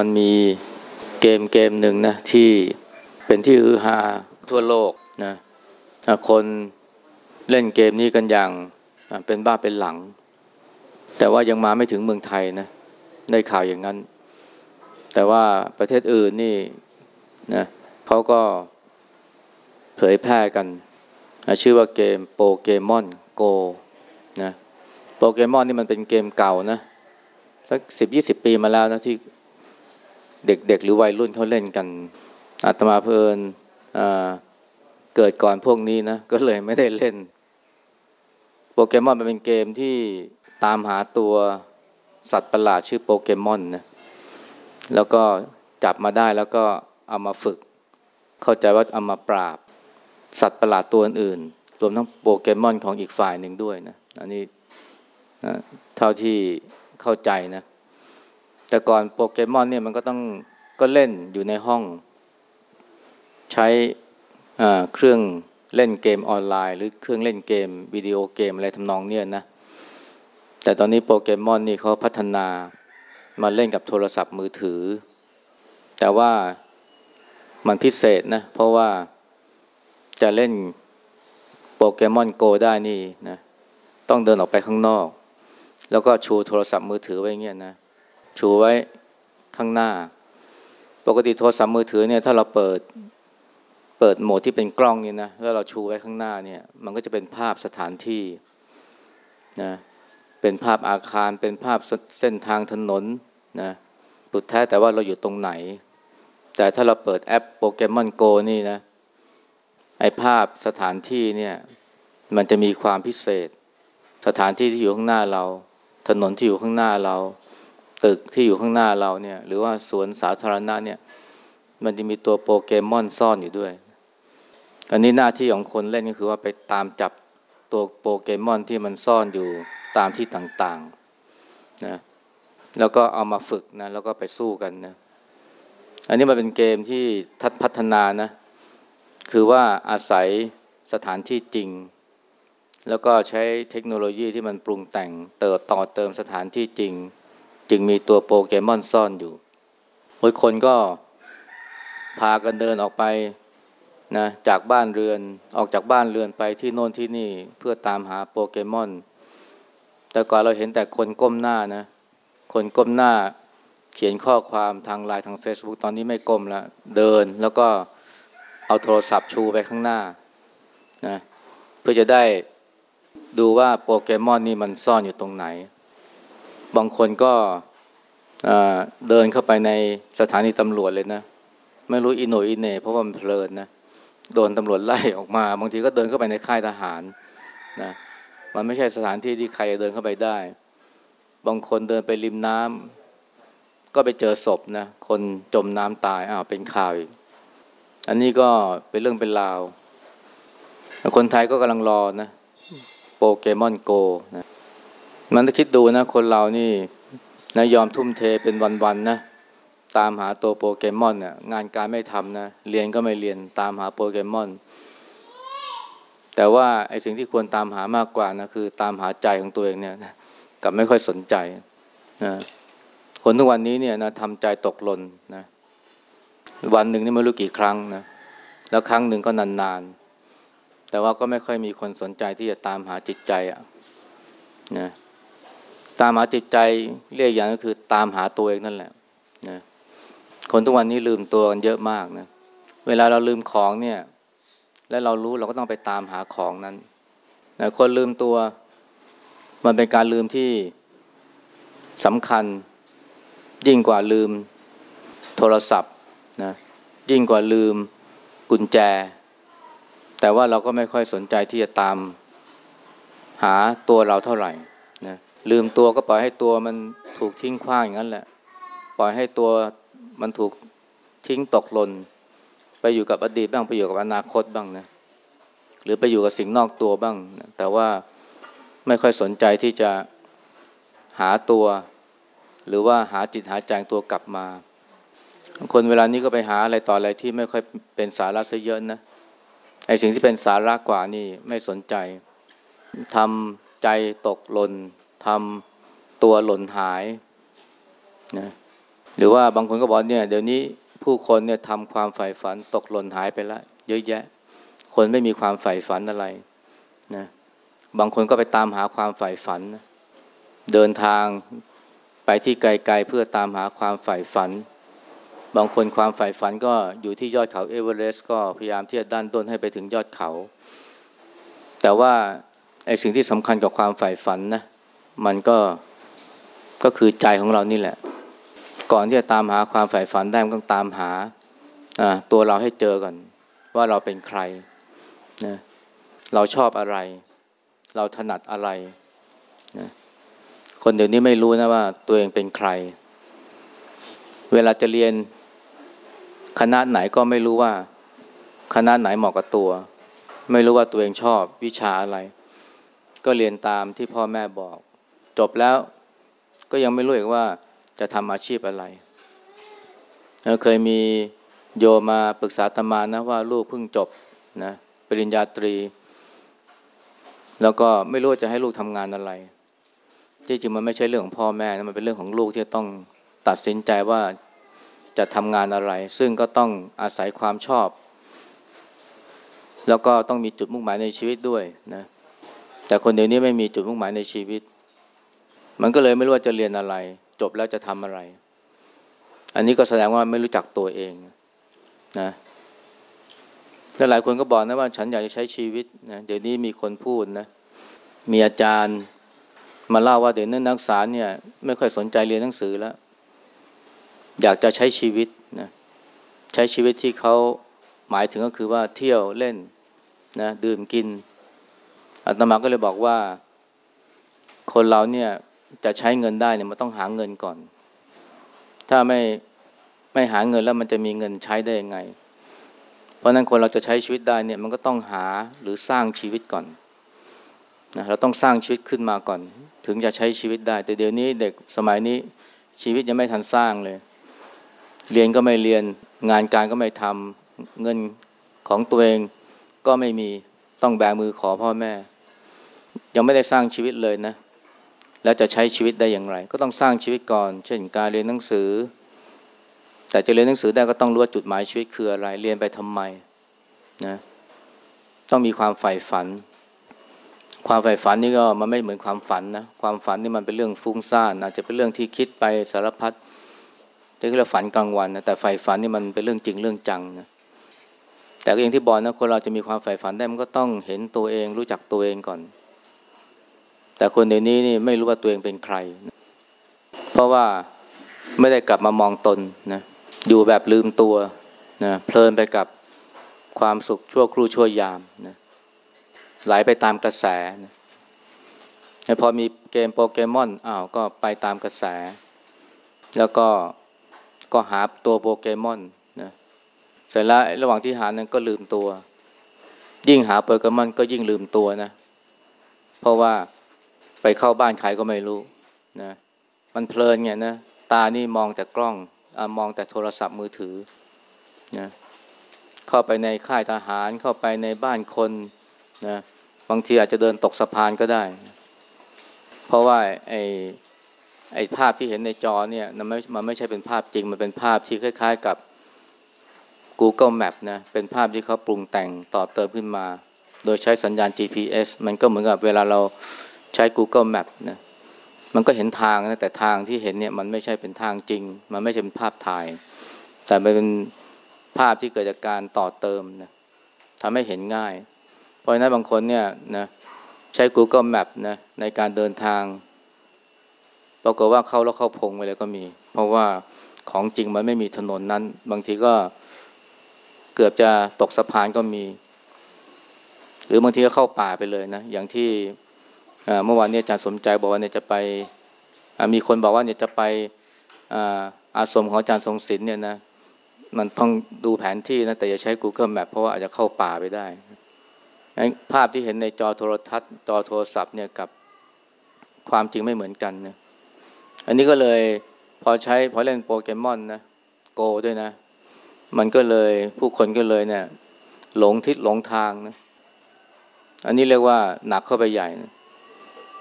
มันมีเกมเกมหนึ่งนะที่เป็นที่ฮือฮาทั่วโลกนะคนเล่นเกมนี้กันอย่างเป็นบ้าเป็นหลัง แต่ว่ายังมาไม่ถึงเมืองไทยนะได้ข่าวอย่างนั้น แต่ว่าประเทศอื่นนี่นะเขาก็เผยแพร่กัน ชื่อว่าเกมโปเกมอนโกนะโปเกมอนนี่มันเป็นเกมเก่านะสักสิบยี่สิบปีมาแล้วนะที่ เด็กๆ หรือวัยรุ่นเขาเล่นกันอาตมาเพลินเกิดก่อนพวกนี้นะ ก็เลยไม่ได้เล่น โปเกมอนมันเป็นเกมที่ตามหาตัวสัตว์ประหลาดชื่อโปเกมอนนะแล้วก็จับมาได้แล้วก็เอามาฝึก เข้าใจว่าเอามาปราบสัตว์ประหลาดตัวอื่น รวมทั้งโปเกมอนของอีกฝ่ายหนึ่งด้วยนะอันนี้เท่าที่เข้าใจนะ แต่ก่อนโปเกมอนเนี่ยมันก็ต้องก็เล่นอยู่ในห้อง ใช้เครื่องเล่นเกมออนไลน์ หรือเครื่องเล่นเกมวิดีโอเกมอะไรทำนองเนี่ยนะ แต่ตอนนี้โปเกมอนนี่เขาพัฒนามาเล่นกับโทรศัพท์มือถือ แต่ว่ามันพิเศษนะ เพราะว่าจะเล่นโปเกมอนโกได้นี่นะ ต้องเดินออกไปข้างนอก แล้วก็ชูโทรศัพท์มือถือไว้เงี้ยนะ ชูไว้ข้างหน้า ปกติโทรศัพท์มือถือเนี่ยถ้าเราเปิดเปิดโหมดที่เป็นกล้องนี่นะแล้วเราชูไว้ข้างหน้าเนี่ย มันก็จะเป็นภาพสถานที่นะเป็นภาพอาคารเป็นภาพเส้นทางถนนนะสุดแท้แต่ว่าเราอยู่ตรงไหน แต่ถ้าเราเปิดแอปโปเกมอนโกนี่นะไอภาพสถานที่เนี่ยมันจะมีความพิเศษ สถานที่ที่อยู่ข้างหน้าเรา ถนนที่อยู่ข้างหน้าเรา ตึกที่อยู่ข้างหน้าเราเนี่ย หรือว่าสวนสาธารณะเนี่ย มันจะมีตัวโปเกมอนซ่อนอยู่ด้วย อันนี้หน้าที่ของคนเล่นก็คือว่าไปตามจับตัวโปเกมอนที่มันซ่อนอยู่ตามที่ต่างๆนะแล้วก็เอามาฝึกนะ แล้วก็ไปสู้กันนะ อันนี้มันเป็นเกมที่ทัดพัฒนานะ คือว่าอาศัยสถานที่จริง แล้วก็ใช้เทคโนโลยีที่มันปรุงแต่งเติมต่อเติมสถานที่จริง จึงมีตัวโปเกมอนซ่อนอยู่บางคนก็พากันเดินออกไปนะจากบ้านเรือนออกจากบ้านเรือนไปที่โน่นที่นี่เพื่อตามหาโปเกมอน แต่ก่อนเราเห็นแต่คนก้มหน้านะ คนก้มหน้าเขียนข้อความทางไลน์ทาง Facebook ตอนนี้ไม่ก้มแล้ว เดินแล้วก็เอาโทรศัพท์ชูไปข้างหน้านะเพื่อจะได้ดูว่าโปเกมอนนี่มันซ่อนอยู่ตรงไหน บางคนก็เดินเข้าไปในสถานีตำรวจเลยนะ ไม่รู้อินโนอินเน่เพราะว่ามันเพลินนะโดนตำรวจไล่ออกมา บางทีก็เดินเข้าไปในค่ายทหารนะมันไม่ใช่สถานที่ที่ใครเดินเข้าไปได้ บางคนเดินไปริมน้ำก็ไปเจอศพนะคนจมน้ำตายอ้าวเป็นข่าวอีกอันนี้ก็เป็นเรื่องเป็นราว คนไทยก็กำลังรอนะ โปเกมอนโกนะ มันต้องคิดดูนะ คนเรานี่นะยอมทุ่มเทเป็นวันๆนะ ตามหาตัวโปเกมอนเนี่ยงานการไม่ทำนะ เรียนก็ไม่เรียนตามหาโปเกมอน แต่ว่าไอ้สิ่งที่ควรตามหามากกว่านะคือ ตามหาใจของตัวเองเนี่ยกับไม่ค่อยสนใจนะคนทุกวันนี้เนี่ยนะทำใจตกหล่นนะวันหนึ่งนี่ไม่รู้กี่ครั้งนะแล้วครั้งหนึ่งก็นานๆ แต่ว่าก็ไม่ค่อยมีคนสนใจที่จะตามหาจิตใจอะนะ ตามหาจิตใจเรียกอย่างก็คือตามหาตัวเองนั่นแหละนะคนทุกวันนี้ลืมตัวกันเยอะมากนะเวลาเราลืมของเนี่ย และเรารู้เราก็ต้องไปตามหาของนั้นนะคนลืมตัว มันเป็นการลืมที่สำคัญ ยิ่งกว่าลืมโทรศัพท์นะยิ่งกว่าลืมกุญแจ แต่ว่าเราก็ไม่ค่อยสนใจที่จะตามหาตัวเราเท่าไหร่ นะลืมตัวก็ปล่อยให้ตัวมันถูกทิ้งขว้างอย่างนั้นแหละ ปล่อยให้ตัวมันถูกทิ้งตกหล่นไปอยู่กับอดีตบ้างไปอยู่กับอนาคตบ้างนะหรือไปอยู่กับสิ่งนอกตัวบ้างนะแต่ว่าไม่ค่อยสนใจที่จะหาตัว หรือว่าหาจิตหาใจตัวกลับมาคนเวลานี้ก็ไปหาอะไรต่ออะไรที่ไม่ค่อยเป็นสาระซะเยอะนะไอ้สิ่งที่เป็นสาระกว่านี่ไม่สนใจทำ ใจตกหล่นทำตัวหล่นหายนะหรือว่าบางคนก็บอกเนี่ยเดี๋ยวนี้ผู้คนเนี่ยทำความใฝ่ฝันตกหล่นหายไปแล้วเยอะแยะ คนไม่มีความใฝ่ฝันอะไรนะบางคนก็ไปตามหาความใฝ่ฝัน เดินทางไปที่ไกลๆเพื่อตามหาความใฝ่ฝัน บางคนความใฝ่ฝันก็อยู่ที่ยอดเขาเอเวอเรสต์ก็พยายามที่จะด้านต้นให้ไปถึงยอดเขา แต่ว่า ไอ้สิ่งที่สำคัญกับความใฝ่ฝันนะมันก็ก็คือใจของเรานี่แหละ ก่อนที่จะตามหาความใฝ่ฝันได้มันต้องตามหาตัวเราให้เจอก่อน ว่าเราเป็นใครนะเราชอบอะไร เราถนัดอะไรนะคนเดี๋ยวนี้ไม่รู้นะว่าตัวเองเป็นใคร เวลาจะเรียนคณะไหนก็ไม่รู้ว่า คณะไหนเหมาะกับตัว ไม่รู้ว่าตัวเองชอบวิชาอะไร ก็เรียนตามที่พ่อแม่บอก จบแล้วก็ยังไม่รู้อีกว่าจะทำอาชีพอะไร เคยมีโยมาปรึกษาธรรมานะว่าลูกเพิ่งจบนะปริญญาตรี แล้วก็ไม่รู้จะให้ลูกทำงานอะไร ที่จริงมันไม่ใช่เรื่องของพ่อแม่นะมันเป็นเรื่องของลูกที่ต้องตัดสินใจว่าจะทำงานอะไร ซึ่งก็ต้องอาศัยความชอบ แล้วก็ต้องมีจุดมุ่งหมายในชีวิตด้วยนะ แต่คนเดียวนี้ไม่มีจุดมุ่งหมายในชีวิต มันก็เลยไม่รู้ว่าจะเรียนอะไร จบแล้วจะทำอะไร อันนี้ก็แสดงว่าไม่รู้จักตัวเองนะแล้วหลายคนก็บอกนะว่าฉันอยากจะใช้ชีวิตนะเดี๋ยวนี้มีคนพูดนะ มีอาจารย์มาเล่าว่าเดี๋ยวนี้นักศึกษาเนี่ย ไม่ค่อยสนใจเรียนหนังสือแล้ว อยากจะใช้ชีวิตนะใช้ชีวิตที่เขาหมายถึงก็คือว่าเที่ยวเล่นนะดื่มกิน อาตมาก็เลยบอกว่า คนเราเนี่ยจะใช้เงินได้เนี่ยมันต้องหาเงินก่อน ถ้าไม่ไม่หาเงินแล้วมันจะมีเงินใช้ได้ยังไง เพราะนั้นคนเราจะใช้ชีวิตได้เนี่ยมันก็ต้องหาหรือสร้างชีวิตก่อนนะเราต้องสร้างชีวิตขึ้นมาก่อน ถึงจะใช้ชีวิตได้ แต่เดี๋ยวนี้เด็กสมัยนี้ชีวิตยังไม่ทันสร้างเลย เรียนก็ไม่เรียนงานการก็ไม่ทำเงินของตัวเองก็ไม่มีต้องแบมือขอพ่อแม่ ยังไม่ได้สร้างชีวิตเลยนะ แล้วจะใช้ชีวิตได้อย่างไร ก็ต้องสร้างชีวิตก่อน เช่นการเรียนหนังสือ แต่จะเรียนหนังสือได้ก็ต้องรู้ว่าจุดหมายชีวิตคืออะไร เรียนไปทำไมนะต้องมีความใฝ่ฝัน ความใฝ่ฝันนี่ก็มันไม่เหมือนความฝันนะ ความฝันนี่มันเป็นเรื่องฟุ้งซ่านอาจจะเป็นเรื่องที่คิดไปสารพัดที่เราฝันกลางวันนะแต่ใฝ่ฝันนี่มันเป็นเรื่องจริงเรื่องจังนะแต่ก็อย่างที่บอกนะคนเราจะมีความใฝ่ฝันได้มันก็ต้องเห็นตัวเองรู้จักตัวเองก่อน แต่คนเดี๋ยวนี้นี่ไม่รู้ว่าตัวเองเป็นใคร เพราะว่าไม่ได้กลับมามองตนนะอยู่แบบลืมตัวนะเพลินไปกับความสุขชั่วครู่ชั่วยามนะไหลไปตามกระแสนะพอมีเกมโปเกมอนอ้าวก็ไปตามกระแส แล้วก็ก็หาตัวโปเกมอนนะเสร็จแล้วระหว่างที่หานั้นก็ลืมตัว ยิ่งหาโปเกมอนก็ยิ่งลืมตัวนะ เพราะว่า ไปเข้าบ้านใครก็ไม่รู้นะมันเพลินไงนะตานี่มองแต่กล้องอมองแต่โทรศัพท์มือถือนะเข้าไปในค่ายทหารเข้าไปในบ้านคนนะบางทีอาจจะเดินตกสะพานก็ได้ เพราะว่าไอ้ไอ้ภาพที่เห็นในจอเนี่ยมันไม่มันไม่ใช่เป็นภาพจริง มันเป็นภาพที่คล้าย ๆกับ Google Map นะเป็นภาพที่เขาปรุงแต่งต่อเติมขึ้นมา โดยใช้สัญญาณ GPS มันก็เหมือนกับเวลาเรา ใช้ Google Map นะมันก็เห็นทางนะแต่ทางที่เห็นเนี่ยมันไม่ใช่เป็นทางจริง มันไม่ใช่เป็นภาพถ่าย แต่เป็นภาพที่เกิดจากการต่อเติมนะทำให้เห็นง่าย เพราะนั้นบางคนเนี่ยนะใช้ Google Map นะในการเดินทางปรากฏว่าเข้าแล้วเข้าพงไปเลยก็มี เพราะว่าของจริงมันไม่มีถนนนั้น บางทีก็เกือบจะตกสะพานก็มี หรือบางทีก็เข้าป่าไปเลยนะ อย่างที่ เมื่อวานนี้อาจารย์สมใจบอกว่าเนี่ยจะไปมีคนบอกว่าเนี่ยจะไปอาสมของอาจารย์ทรงศิลป์เนี่ยนะมันต้องดูแผนที่นะแต่อย่าใช้ Google Map เพราะว่าอาจจะเข้าป่าไปได้ ภาพที่เห็นในจอโทรทัศน์ จอโทรศัพท์เนี่ยกับความจริงไม่เหมือนกันนะอันนี้ก็เลยพอใช้พอเล่นโปเกมอนนะโกด้วยนะ มันก็เลยผู้คนก็เลยเนี่ยหลงทิศหลงทางนะ อันนี้เรียกว่าหนักเข้าไปใหญ่นะ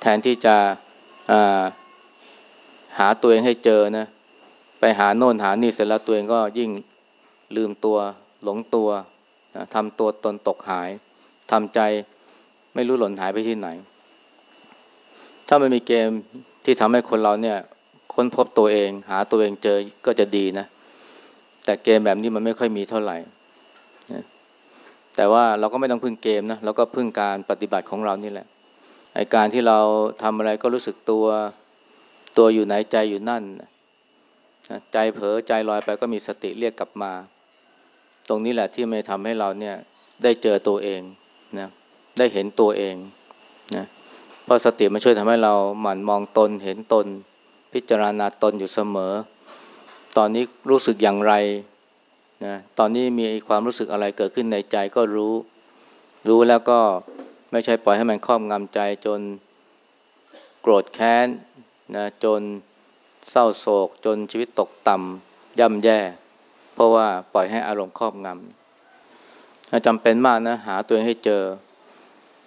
แทนที่จะาหาตัวเองให้เจอนะ ไปหาโน่นหานี่เสร็จแล้วตัวเองก็ยิ่งลืมตัวหลงตัวนะทำตัวตนตกหายทำใจไม่รู้หล่นหายไปที่ไหน ถ้ามันมีเกมที่ทำให้คนเราเนี่ย ค้นพบตัวเอง หาตัวเองเจอก็จะดีนะ แต่เกมแบบนี้มันไม่ค่อยมีเท่าไหร่ แต่ว่าเราก็ไม่ต้องพึ่งเกมนะเราก็พึ่งการปฏิบัติของเรานี่แหละ ไอการที่เราทำอะไรก็รู้สึกตัว ตัวอยู่ไหนใจอยู่นั่น ใจเผลอใจลอยไปก็มีสติเรียกกลับมา ตรงนี้แหละที่ไม่ทำให้เราเนี่ยได้เจอตัวเองนะได้เห็นตัวเองนะเพราะสติมันช่วยทำให้เราหมั่นมองตนเห็นตน พิจารณาตนอยู่เสมอ ตอนนี้รู้สึกอย่างไรนะตอนนี้มีความรู้สึกอะไรเกิดขึ้นในใจก็รู้ รู้แล้วก็ ไม่ใช่ปล่อยให้มันครอบงำใจจนโกรธแค้นนะจนเศร้าโศก จนชีวิตตกต่ำย่ำแย่ เพราะว่าปล่อยให้อารมณ์ครอบงำจำเป็นมากนะหาตัวเองให้เจอ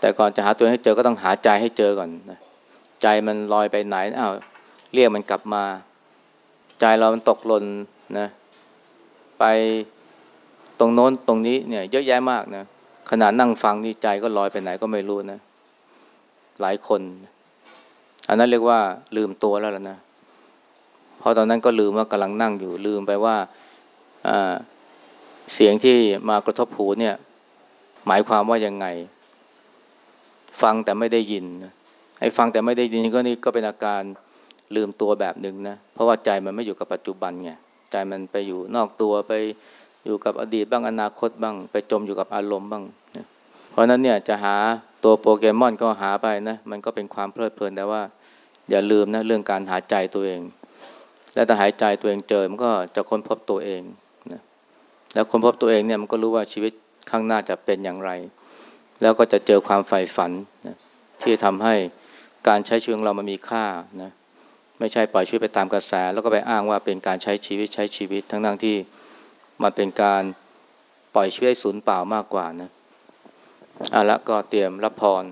แต่ก่อนจะหาตัวเองให้เจอก็ต้องหาใจให้เจอก่อนนะใจมันลอยไปไหนอ้าวเรียกมันกลับมา ใจเรามันตกหล่นนะ ไปตรงโน้นตรงนี้เนี่ยเยอะแยะมากนะ ขนาดนั่งฟังนี่ใจก็ลอยไปไหนก็ไม่รู้นะ หลายคน อันนั้นเรียกว่าลืมตัวแล้วล่ะนะเพราะตอนนั้นก็ลืมว่ากำลังนั่งอยู่ลืมไปว่าเสียงที่มากระทบหูเนี่ย หมายความว่ายังไง ฟังแต่ไม่ได้ยินไอ้ฟังแต่ไม่ได้ยินก็นี่ก็เป็นอาการลืมตัวแบบหนึ่งนะ เพราะว่าใจมันไม่อยู่กับปัจจุบันไงใจมันไปอยู่นอกตัวไป อยู่กับอดีตบ้างอนาคตบ้าง ไปจมอยู่กับอารมณ์บ้างนะเพราะนั้นเนี่ยจะหาตัวโปเกมอนก็หาไปนะ มันก็เป็นความเพลิดเพลินแต่ว่า อย่าลืมนะเรื่องการหาใจตัวเอง และถ้าหายใจตัวเองเจอมันก็จะค้นพบตัวเองนะแล้วค้นพบตัวเองเนี่ยมันก็รู้ว่าชีวิตข้างหน้าจะเป็นอย่างไร แล้วก็จะเจอความใฝ่ฝันนะที่ทำให้การใช้ชีวิตเรามันมีค่านะไม่ใช่ปล่อยชีวิตไปตามกระแส แล้วก็ไปอ้างว่าเป็นการใช้ชีวิตใช้ชีวิตทั้งนั้นที่ มันเป็นการปล่อยชีวิตศูนย์เปล่ามากกว่านะอะละก็เตรียมรับพร